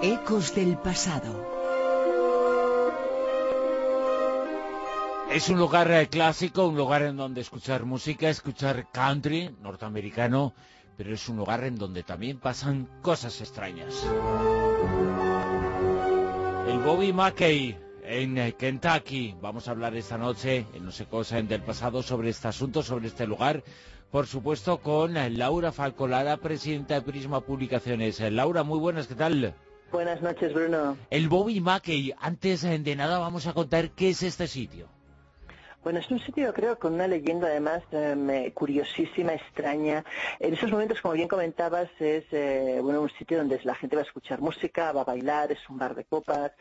Ecos del pasado. Es un lugar eh, clásico, un lugar en donde escuchar música, escuchar country norteamericano, pero es un lugar en donde también pasan cosas extrañas. El Bobby Mackey en eh, Kentucky. Vamos a hablar esta noche en No sé cosa del pasado sobre este asunto, sobre este lugar. Por supuesto con eh, Laura Falcolara, presidenta de Prisma Publicaciones. Laura, muy buenas, ¿qué tal? Buenas noches, Bruno. El Bobby Mackey. Antes de nada vamos a contar qué es este sitio. Bueno, es un sitio, creo, con una leyenda además em, curiosísima, extraña. En esos momentos, como bien comentabas, es eh, bueno un sitio donde la gente va a escuchar música, va a bailar, es un bar de copas,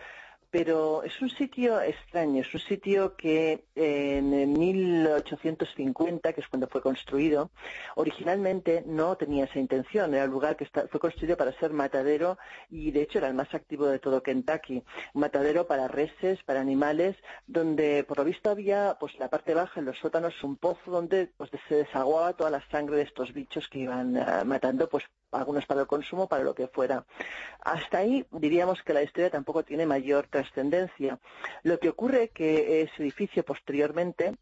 pero es un sitio extraño, es un sitio que en 1850, que es cuando fue construido, originalmente no tenía esa intención, era un lugar que fue construido para ser matadero y de hecho era el más activo de todo Kentucky, matadero para reses, para animales, donde por lo visto había pues la parte baja, en los sótanos, un pozo donde pues se desaguaba toda la sangre de estos bichos que iban ah, matando pues algunos para el consumo, para lo que fuera. Hasta ahí diríamos que la historia tampoco tiene mayor trascendencia. Lo que ocurre es que ese edificio posteriormente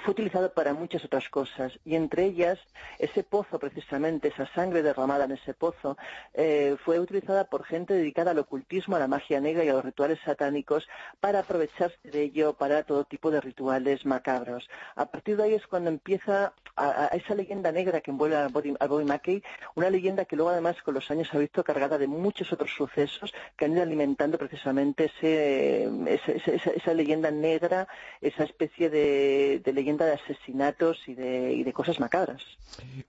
fue utilizado para muchas otras cosas y entre ellas ese pozo precisamente, esa sangre derramada en ese pozo, eh, fue utilizada por gente dedicada al ocultismo, a la magia negra y a los rituales satánicos para aprovecharse de ello para todo tipo de rituales macabros. A partir de ahí es cuando empieza a, esa leyenda negra que envuelve al Bobby, Mackey, una leyenda que luego además con los años ha visto cargada de muchos otros sucesos que han ido alimentando precisamente esa leyenda negra, esa especie de leyenda de asesinatos y de, cosas macabras.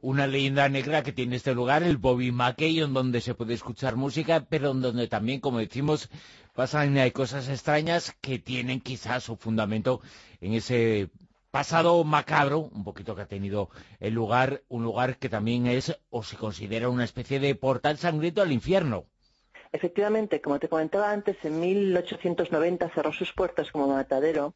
Una leyenda negra que tiene este lugar, el Bobby Mackey, en donde se puede escuchar música, pero en donde también, como decimos, pasan cosas extrañas que tienen quizás su fundamento en ese pasado macabro, un poquito que ha tenido el lugar, un lugar que también es o se considera una especie de portal sangriento al infierno. Efectivamente, como te comentaba antes, en 1890 cerró sus puertas como matadero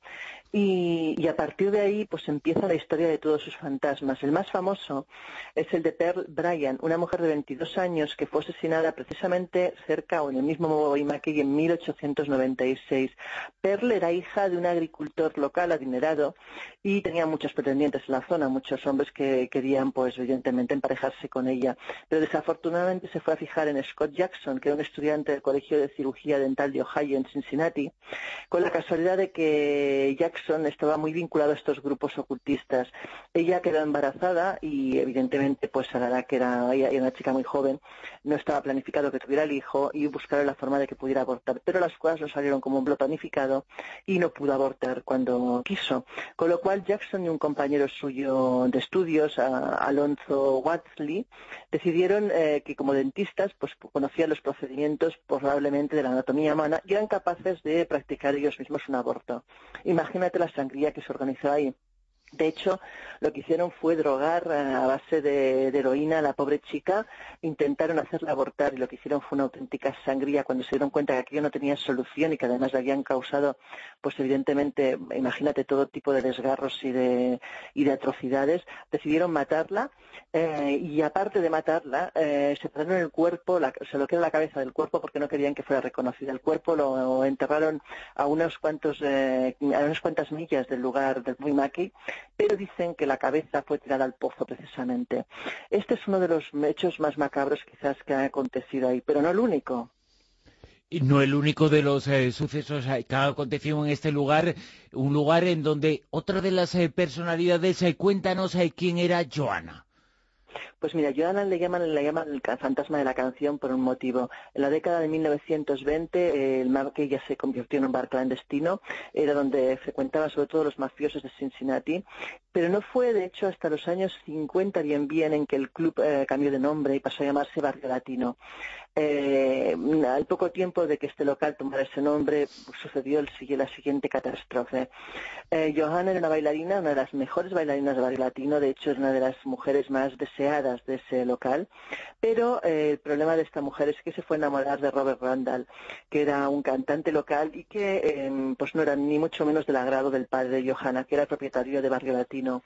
y, a partir de ahí pues empieza la historia de todos sus fantasmas. El más famoso es el de Pearl Bryan, una mujer de 22 años que fue asesinada precisamente cerca o en el mismo Bobby en 1896. Pearl era hija de un agricultor local adinerado y tenía muchos pretendientes en la zona, muchos hombres que querían pues evidentemente emparejarse con ella. Pero desafortunadamente se fue a fijar en Scott Jackson, que era un estudiante del Colegio de Cirugía Dental de Ohio en Cincinnati, con la casualidad de que Jackson estaba muy vinculado a estos grupos ocultistas. Ella quedó embarazada y evidentemente pues a la edad que era, una chica muy joven, no estaba planificado que tuviera el hijo y buscaron la forma de que pudiera abortar. Pero las cosas no salieron como un planificado y no pudo abortar cuando quiso. Con lo cual Jackson y un compañero suyo de estudios, Alonso Watsley, decidieron eh, que como dentistas pues conocían los procedimientos probablemente de la anatomía humana y eran capaces de practicar ellos mismos un aborto. Imagínate la sangría que se organizó ahí. De hecho, lo que hicieron fue drogar a base de, heroína a la pobre chica, intentaron hacerla abortar y lo que hicieron fue una auténtica sangría cuando se dieron cuenta que aquello no tenía solución y que además le habían causado, pues evidentemente, imagínate todo tipo de desgarros y de, y de atrocidades, decidieron matarla eh, y aparte de matarla, eh, separaron el cuerpo, se lo quedó la cabeza del cuerpo porque no querían que fuera reconocida. El cuerpo lo enterraron a unos cuantos, eh, a unas cuantas millas del lugar del Muimaki pero dicen que la cabeza fue tirada al pozo precisamente. Este es uno de los hechos más macabros quizás que han acontecido ahí, pero no el único. No el único de los eh, sucesos eh, que han acontecido en este lugar, un lugar en donde otra de las eh, personalidades, cuéntanos quién era Joana. Pues mira, Joana le llaman, le llaman el fantasma de la canción por un motivo. En la década de 1920 el mar que ya se convirtió en un bar clandestino, era donde frecuentaban sobre todo los mafiosos de Cincinnati, pero no fue de hecho hasta los años 50 bien bien en que el club eh, cambió de nombre y pasó a llamarse Barrio Latino. Eh, al poco tiempo de que este local tomara ese nombre, sucedió la siguiente catástrofe. Eh, Johanna era una bailarina, una de las mejores bailarinas de Barrio Latino, de hecho es una de las mujeres más deseadas de ese local, pero eh, el problema de esta mujer es que se fue a enamorar de Robert Randall, que era un cantante local y que em, pues no era ni mucho menos del agrado del padre de Johanna, que era propietario de Barrio Latino.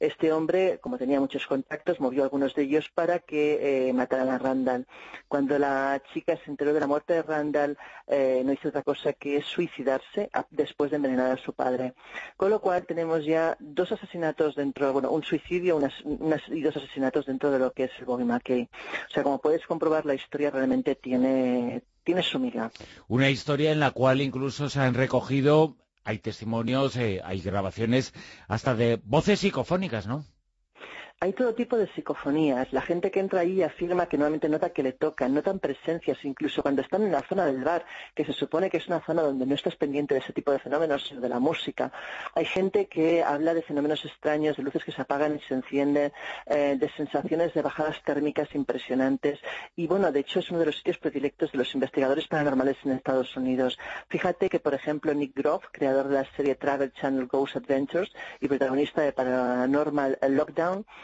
Este hombre, como tenía muchos contactos, movió algunos de ellos para que eh, mataran a Randall. Cuando la chica se enteró de la muerte de Randall, eh, no hizo otra cosa que suicidarse después de envenenar a su padre. Con lo cual tenemos ya dos asesinatos dentro, bueno, un suicidio unas, y dos asesinatos dentro de lo que es el Bobby McKay. O sea, como puedes comprobar, la historia realmente tiene, tiene su miga. Una historia en la cual incluso se han recogido, hay testimonios, eh, hay grabaciones hasta de voces psicofónicas, ¿no? Hay todo tipo de psicofonías. La gente que entra ahí afirma que normalmente nota que le tocan, notan presencias, incluso cuando están en la zona del bar, que se supone que es una zona donde no estás pendiente de ese tipo de fenómenos, sino de la música. Hay gente que habla de fenómenos extraños, de luces que se apagan y se encienden, eh, de sensaciones de bajadas térmicas impresionantes. Y bueno, de hecho es uno de los sitios predilectos de los investigadores paranormales en Estados Unidos. Fíjate que, por ejemplo, Nick Groff, creador de la serie Travel Channel Ghost Adventures y protagonista de Paranormal Lockdown,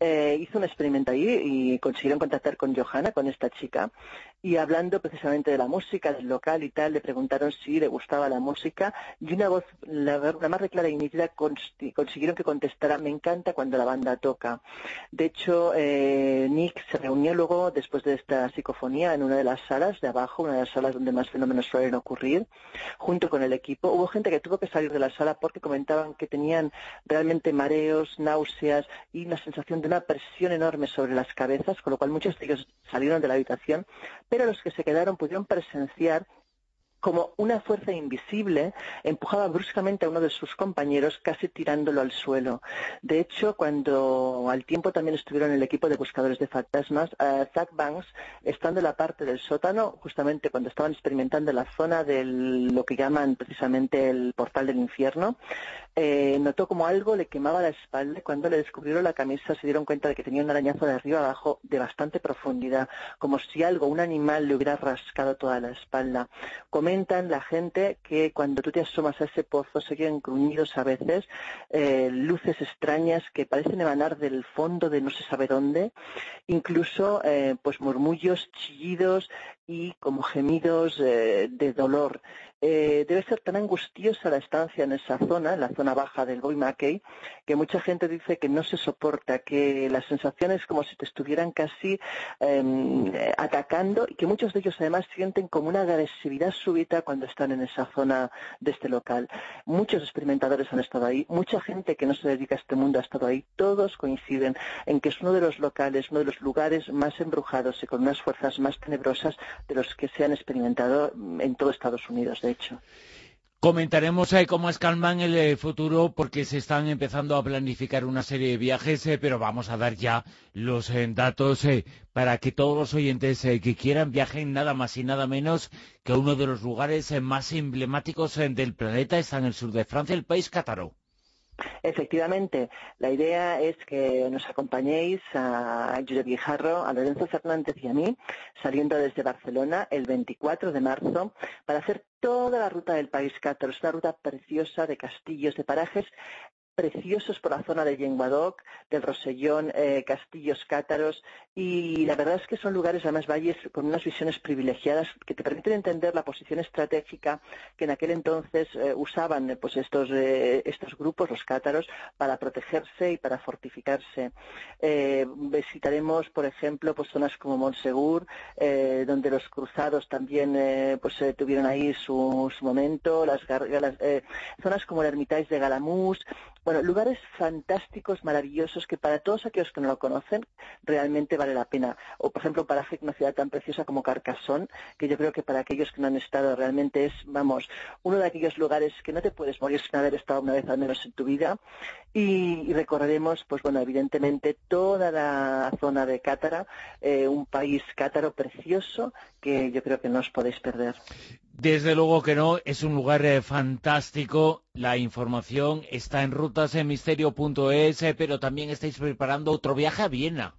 eh, hizo un experimento ahí y consiguieron contactar con Johanna, con esta chica, y hablando precisamente de la música, del local y tal, le preguntaron si le gustaba la música y una voz, la, más clara y nítida, consiguieron que contestara, me encanta cuando la banda toca. De hecho, eh, Nick se reunió luego, después de esta psicofonía, en una de las salas de abajo, una de las salas donde más fenómenos suelen ocurrir, junto con el equipo. Hubo gente que tuvo que salir de la sala porque comentaban que tenían realmente mareos, náuseas y una sensación de una presión enorme sobre las cabezas, con lo cual muchos de ellos salieron de la habitación pero los que se quedaron pudieron presenciar como una fuerza invisible empujaba bruscamente a uno de sus compañeros, casi tirándolo al suelo. De hecho, cuando al tiempo también estuvieron en el equipo de buscadores de fantasmas, uh, Zach Banks, estando en la parte del sótano, justamente cuando estaban experimentando la zona de lo que llaman precisamente el portal del infierno, eh, notó como algo le quemaba la espalda. Cuando le descubrieron la camisa se dieron cuenta de que tenía un arañazo de arriba abajo de bastante profundidad, como si algo, un animal, le hubiera rascado toda la espalda. Comentan la gente que cuando tú te asomas a ese pozo se quedan gruñidos a veces, eh, luces extrañas que parecen emanar del fondo de no se sabe dónde, incluso eh, pues murmullos, chillidos y como gemidos de dolor. Eh, debe ser tan angustiosa la estancia en esa zona, en la zona baja del Boy Mackey, que mucha gente dice que no se soporta, que las sensaciones como si te estuvieran casi em, atacando y que muchos de ellos además sienten como una agresividad súbita cuando están en esa zona de este local. Muchos experimentadores han estado ahí, mucha gente que no se dedica a este mundo ha estado ahí, todos coinciden en que es uno de los locales, uno de los lugares más embrujados y con unas fuerzas más tenebrosas de los que se han experimentado en todo Estados Unidos. Comentaremos ahí cómo es Calma en el eh, futuro porque se están empezando a planificar una serie de viajes, eh, pero vamos a dar ya los eh, datos para que todos los oyentes que quieran viajen nada más y nada menos que uno de los lugares más emblemáticos del planeta, está en el sur de Francia, el país cátaro. Efectivamente, la idea es que nos acompañéis a Josep Guijarro, a Lorenzo Fernández y a mí, saliendo desde Barcelona el 24 de marzo, para hacer toda la ruta del país cátaro. Es una ruta preciosa de castillos, de parajes preciosos por la zona de Yenguadoc, del Rosellón, eh, castillos cátaros y la verdad es que son lugares, además valles, con unas visiones privilegiadas que te permiten entender la posición estratégica que en aquel entonces eh, usaban eh, pues estos, estos grupos, los cátaros, para protegerse y para fortificarse. visitaremos, por ejemplo, pues zonas como Montsegur, donde los cruzados también pues tuvieron ahí su, su momento, las, las zonas como el Hermitage de Galamús, bueno, lugares fantásticos, maravillosos, que para todos aquellos que no lo conocen realmente vale la pena. O, por ejemplo, para una ciudad tan preciosa como Carcassonne, que yo creo que para aquellos que no han estado realmente es, vamos, uno de aquellos lugares que no te puedes morir sin haber estado una vez al menos en tu vida. Y, recorreremos, pues bueno, evidentemente toda la zona de Cátara, eh, un país cátaro precioso que yo creo que no os podéis perder. Desde luego que no, es un lugar eh, fantástico. La información está en rutasenmisterio.es, eh, pero también estáis preparando otro viaje a Viena.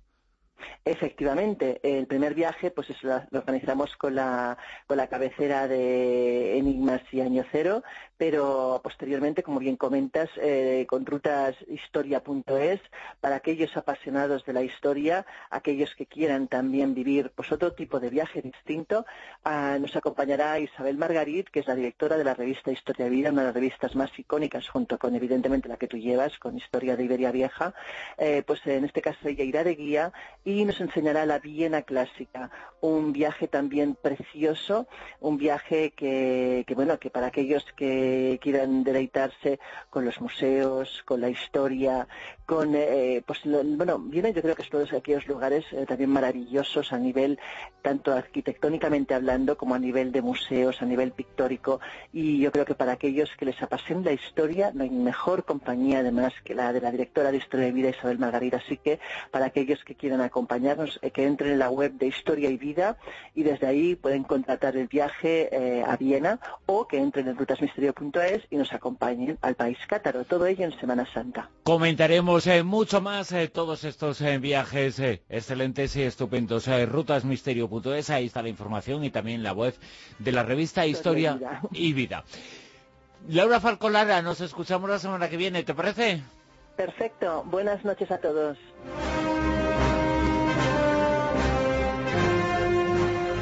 Efectivamente, el primer viaje pues lo organizamos con la, con la cabecera de Enigmas y Año Cero, pero posteriormente, como bien comentas, eh, con rutashistoria.es, para aquellos apasionados de la historia, aquellos que quieran también vivir pues, otro tipo de viaje distinto, ah, nos acompañará Isabel Margarit, que es la directora de la revista Historia Vida, una de las revistas más icónicas, junto con evidentemente la que tú llevas, con Historia de Iberia Vieja, eh, pues en este caso ella irá de guía y nos enseñará la Viena clásica, un viaje también precioso, un viaje que, que bueno, que para aquellos que quieran deleitarse con los museos, con la historia, con, eh, pues, bueno, viene yo creo que es todos aquellos lugares eh, también maravillosos a nivel, tanto arquitectónicamente hablando, como a nivel de museos, a nivel pictórico, y yo creo que para aquellos que les apasiona la historia, no hay mejor compañía además que la de la directora de Historia de Vida, Isabel Margarita, así que para aquellos que quieran acompañarnos, eh, que entren en la web de Historia y Vida, y desde ahí pueden contratar el viaje a Viena, o que entren en y nos acompañen al país cátaro, todo ello en Semana Santa. Comentaremos eh, mucho más eh, todos estos eh, viajes excelentes y estupendos. rutasmisterio.es, ahí está la información y también la web de la revista Historia y Vida. Laura Falcolara, nos escuchamos la semana que viene, ¿te parece? Perfecto, buenas noches a todos.